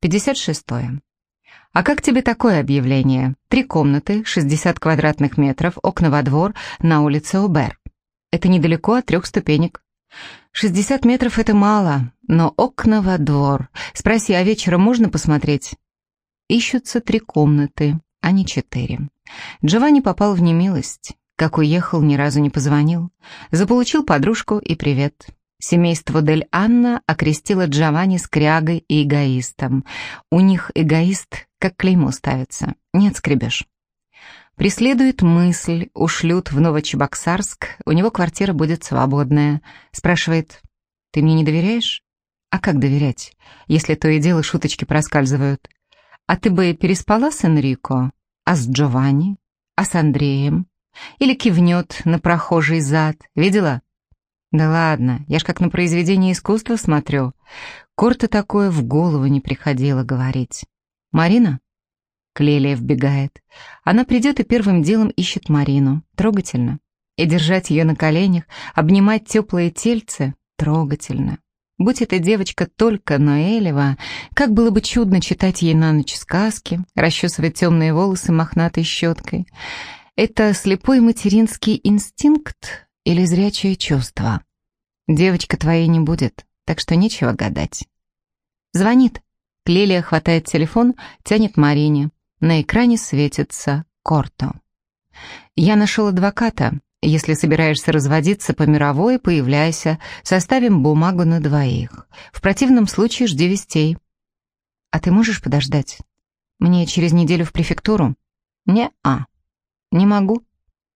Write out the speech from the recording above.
56. А как тебе такое объявление? Три комнаты, 60 квадратных метров, окна во двор, на улице Убер. Это недалеко от трех ступенек. 60 метров — это мало, но окна во двор. Спроси, а вечером можно посмотреть? Ищутся три комнаты, а не четыре. Джованни попал в немилость. Как уехал, ни разу не позвонил. Заполучил подружку и привет. Семейство Дель Анна окрестило Джованни скрягой и эгоистом. У них эгоист как клеймо ставится. Нет, скребешь. Преследует мысль, ушлют в Новочебоксарск, у него квартира будет свободная. Спрашивает, ты мне не доверяешь? А как доверять, если то и дело шуточки проскальзывают? А ты бы переспала с Энрико? А с Джованни? А с Андреем? Или кивнет на прохожий зад? Видела? Да ладно, я ж как на произведение искусства смотрю. Корта такое в голову не приходило говорить. Марина? Клелия вбегает. Она придет и первым делом ищет Марину. Трогательно. И держать ее на коленях, обнимать теплые тельце — трогательно. Будь эта девочка только Ноэлева, как было бы чудно читать ей на ночь сказки, расчесывать темные волосы мохнатой щеткой. Это слепой материнский инстинкт или зрячее чувство? Девочка твоей не будет, так что нечего гадать. Звонит. Клелия хватает телефон, тянет Марине. На экране светится Корто. «Я нашел адвоката. Если собираешься разводиться по мировой, появляйся. Составим бумагу на двоих. В противном случае жди вестей». «А ты можешь подождать? Мне через неделю в префектуру?» «Не-а. Не могу».